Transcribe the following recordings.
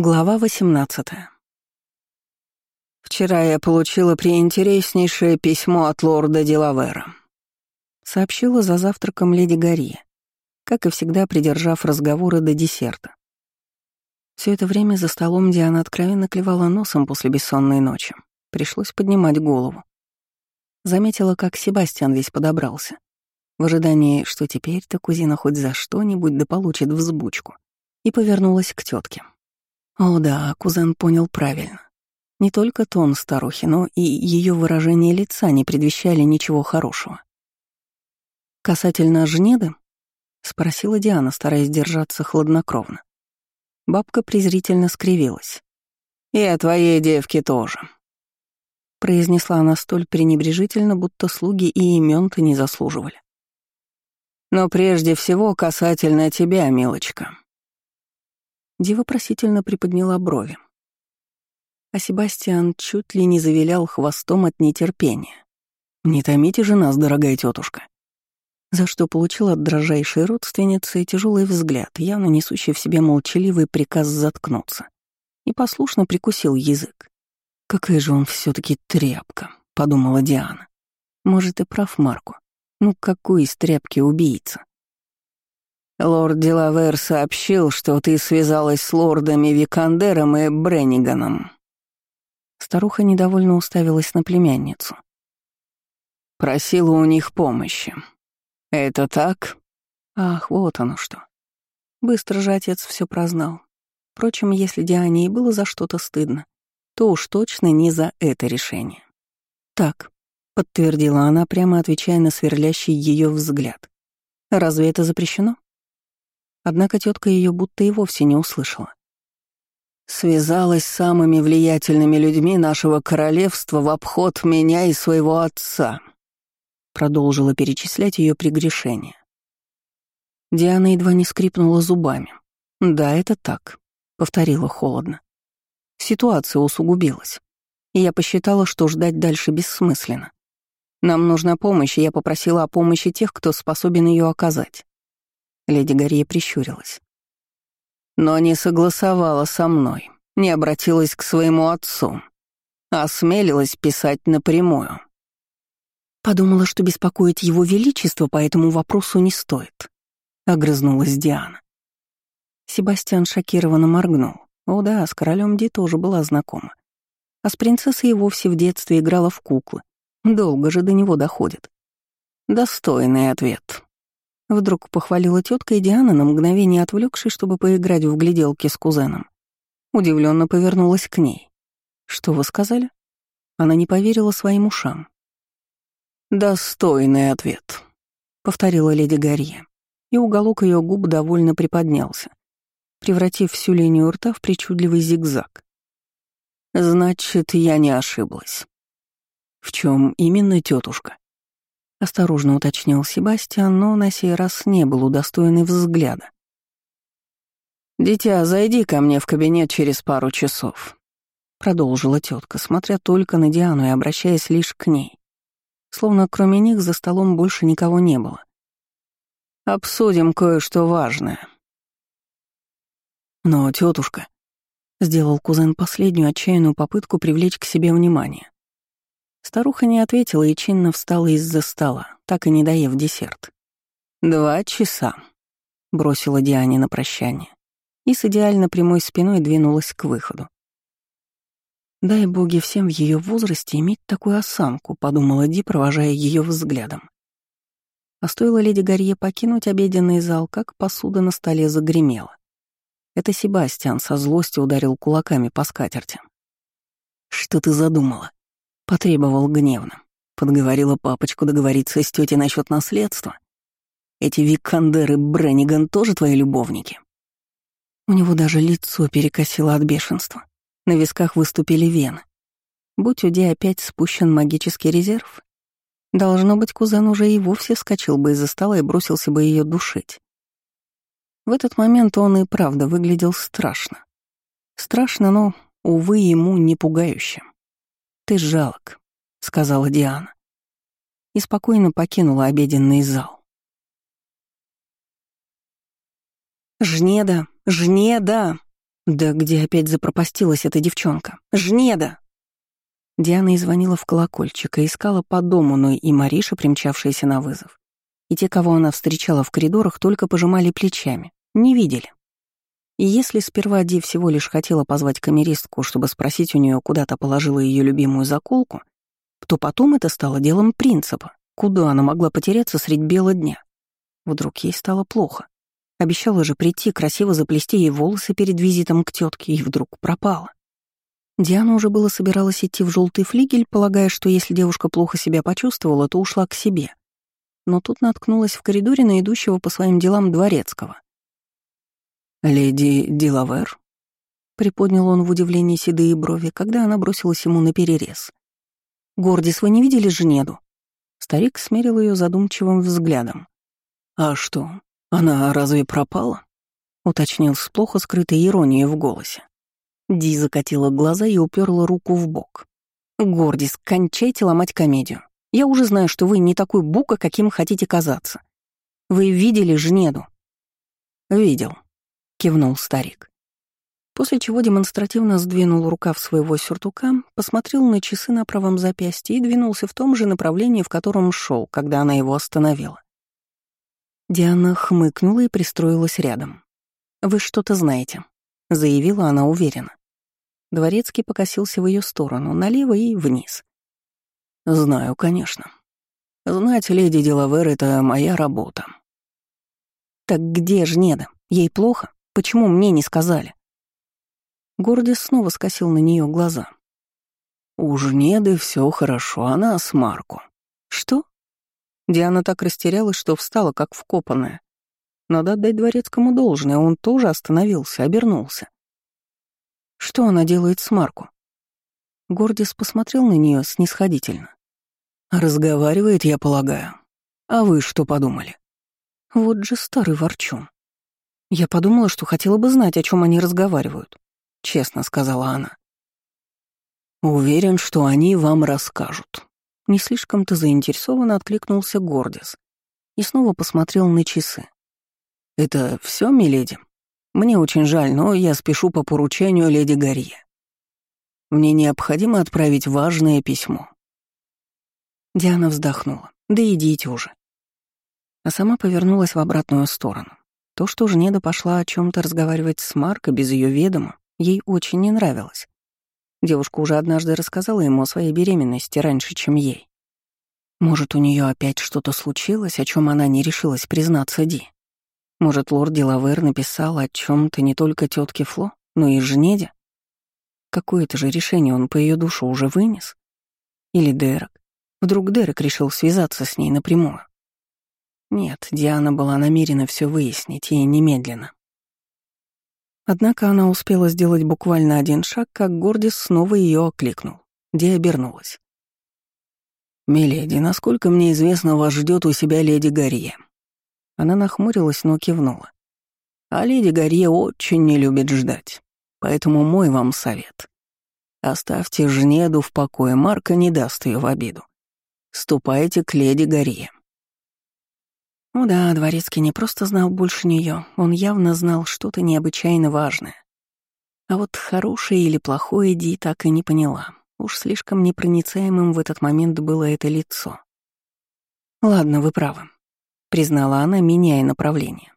Глава 18 «Вчера я получила приинтереснейшее письмо от лорда Делавера», сообщила за завтраком леди Гарри, как и всегда придержав разговоры до десерта. Все это время за столом Диана откровенно клевала носом после бессонной ночи. Пришлось поднимать голову. Заметила, как Себастьян весь подобрался. В ожидании, что теперь-то кузина хоть за что-нибудь да получит взбучку. И повернулась к тетке. О да, кузен понял правильно. Не только тон старухи, но и ее выражение лица не предвещали ничего хорошего. «Касательно жнеды?» — спросила Диана, стараясь держаться хладнокровно. Бабка презрительно скривилась. «И о твоей девке тоже», — произнесла она столь пренебрежительно, будто слуги и имен-то не заслуживали. «Но прежде всего касательно тебя, милочка. Дива просительно приподняла брови. А Себастьян чуть ли не завилял хвостом от нетерпения. «Не томите же нас, дорогая тетушка. За что получил от дрожайшей родственницы тяжелый взгляд, явно несущий в себе молчаливый приказ заткнуться. И послушно прикусил язык. «Какая же он все таки тряпка», — подумала Диана. «Может, и прав Марку. Ну какой из тряпки убийца?» Лорд Делавер сообщил, что ты связалась с лордами Викандером и Бренниганом. Старуха недовольно уставилась на племянницу. Просила у них помощи. Это так? Ах, вот оно что. Быстро же отец все прознал. Впрочем, если Диане и было за что-то стыдно, то уж точно не за это решение. Так, подтвердила она, прямо отвечая на сверлящий ее взгляд. Разве это запрещено? Однако тетка ее будто и вовсе не услышала. «Связалась с самыми влиятельными людьми нашего королевства в обход меня и своего отца», продолжила перечислять ее прегрешения. Диана едва не скрипнула зубами. «Да, это так», — повторила холодно. Ситуация усугубилась, и я посчитала, что ждать дальше бессмысленно. Нам нужна помощь, и я попросила о помощи тех, кто способен ее оказать. Леди Гарье прищурилась. Но не согласовала со мной, не обратилась к своему отцу, а осмелилась писать напрямую. Подумала, что беспокоить его величество по этому вопросу не стоит. Огрызнулась Диана. Себастьян шокированно моргнул. О да, с королем Ди тоже была знакома. А с принцессой и вовсе в детстве играла в куклы. Долго же до него доходит. Достойный ответ. Вдруг похвалила тетка и Диана, на мгновение отвлекшись, чтобы поиграть в гляделки с кузеном. Удивленно повернулась к ней. «Что вы сказали?» Она не поверила своим ушам. «Достойный ответ», — повторила леди Гарье, и уголок ее губ довольно приподнялся, превратив всю линию рта в причудливый зигзаг. «Значит, я не ошиблась». «В чем именно, тетушка?» — осторожно уточнил Себастьян, но на сей раз не был удостоен взгляда. «Дитя, зайди ко мне в кабинет через пару часов», — продолжила тетка, смотря только на Диану и обращаясь лишь к ней. Словно кроме них за столом больше никого не было. «Обсудим кое-что важное». «Но, тетушка, сделал кузен последнюю отчаянную попытку привлечь к себе внимание. Старуха не ответила и чинно встала из-за стола, так и не доев десерт. «Два часа», — бросила Диане на прощание и с идеально прямой спиной двинулась к выходу. «Дай боги всем в ее возрасте иметь такую осанку», — подумала Ди, провожая ее взглядом. А стоило леди Гарье покинуть обеденный зал, как посуда на столе загремела. Это Себастьян со злостью ударил кулаками по скатерти. «Что ты задумала?» Потребовал гневно. Подговорила папочку договориться с тетей насчет наследства. Эти Викандер и Бренниган тоже твои любовники. У него даже лицо перекосило от бешенства. На висках выступили вены. Будь у Ди опять спущен магический резерв, должно быть, кузен уже и вовсе вскочил бы из-за стола и бросился бы ее душить. В этот момент он и правда выглядел страшно. Страшно, но, увы, ему не пугающе. «Ты жалок», — сказала Диана. И спокойно покинула обеденный зал. «Жнеда! Жнеда!» Да где опять запропастилась эта девчонка? Жнеда! Диана и звонила в колокольчик и искала по дому, но и Мариша, примчавшаяся на вызов. И те, кого она встречала в коридорах, только пожимали плечами. Не видели. И если сперва Ди всего лишь хотела позвать камеристку, чтобы спросить у нее, куда-то положила ее любимую заколку, то потом это стало делом принципа. Куда она могла потеряться средь бела дня? Вдруг ей стало плохо. Обещала же прийти, красиво заплести ей волосы перед визитом к тетке, и вдруг пропала. Диана уже было собиралась идти в желтый флигель, полагая, что если девушка плохо себя почувствовала, то ушла к себе. Но тут наткнулась в коридоре на идущего по своим делам дворецкого. «Леди Дилавер?» — приподнял он в удивлении седые брови, когда она бросилась ему на перерез. «Гордис, вы не видели Женеду?» Старик смерил ее задумчивым взглядом. «А что, она разве пропала?» — уточнил с плохо скрытой иронией в голосе. Ди закатила глаза и уперла руку в бок. «Гордис, кончайте ломать комедию. Я уже знаю, что вы не такой бука, каким хотите казаться. Вы видели Жнеду?» «Видел», — кивнул старик. После чего демонстративно сдвинул рукав своего сюртука, посмотрел на часы на правом запястье и двинулся в том же направлении, в котором шел, когда она его остановила. Диана хмыкнула и пристроилась рядом. «Вы что-то знаете», — заявила она уверенно. Дворецкий покосился в ее сторону, налево и вниз. «Знаю, конечно. Знать леди Делавер — это моя работа». «Так где ж Неда? Ей плохо?» Почему мне не сказали?» Гордис снова скосил на нее глаза. «У Жнеды все хорошо, она с Марку». «Что?» Диана так растерялась, что встала, как вкопанная. Надо отдать дворецкому должное, он тоже остановился, обернулся. «Что она делает с Марку?» Гордис посмотрел на нее снисходительно. «Разговаривает, я полагаю. А вы что подумали?» Вот же старый ворчун. «Я подумала, что хотела бы знать, о чем они разговаривают», — честно сказала она. «Уверен, что они вам расскажут». Не слишком-то заинтересованно откликнулся Гордис и снова посмотрел на часы. «Это все, миледи? Мне очень жаль, но я спешу по поручению леди Гарье. Мне необходимо отправить важное письмо». Диана вздохнула. «Да идите уже». А сама повернулась в обратную сторону. То, что Жнеда пошла о чем то разговаривать с Марко без ее ведома, ей очень не нравилось. Девушка уже однажды рассказала ему о своей беременности раньше, чем ей. Может, у нее опять что-то случилось, о чем она не решилась признаться Ди? Может, лорд Делавер написал о чем то не только тетке Фло, но и Жнеде? Какое-то же решение он по ее душу уже вынес? Или Дерек? Вдруг Дерек решил связаться с ней напрямую? Нет, Диана была намерена все выяснить, и немедленно. Однако она успела сделать буквально один шаг, как Гордис снова ее окликнул. Ди обернулась. «Миледи, насколько мне известно, вас ждет у себя леди Гарье». Она нахмурилась, но кивнула. «А леди Гарье очень не любит ждать, поэтому мой вам совет. Оставьте Жнеду в покое, Марка не даст ее в обиду. Ступайте к леди Гарье. Ну да, Дворецкий не просто знал больше нее, он явно знал что-то необычайно важное. А вот хорошее или плохое Ди так и не поняла. Уж слишком непроницаемым в этот момент было это лицо. «Ладно, вы правы», — признала она, меняя направление.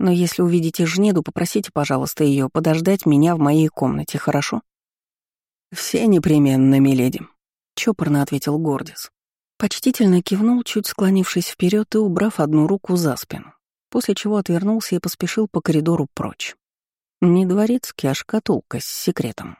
«Но если увидите Жнеду, попросите, пожалуйста, ее подождать меня в моей комнате, хорошо?» «Все непременно, миледи», — чопорно ответил Гордис. Почтительно кивнул, чуть склонившись вперед и убрав одну руку за спину, после чего отвернулся и поспешил по коридору прочь. Не дворецкий, а шкатулка с секретом.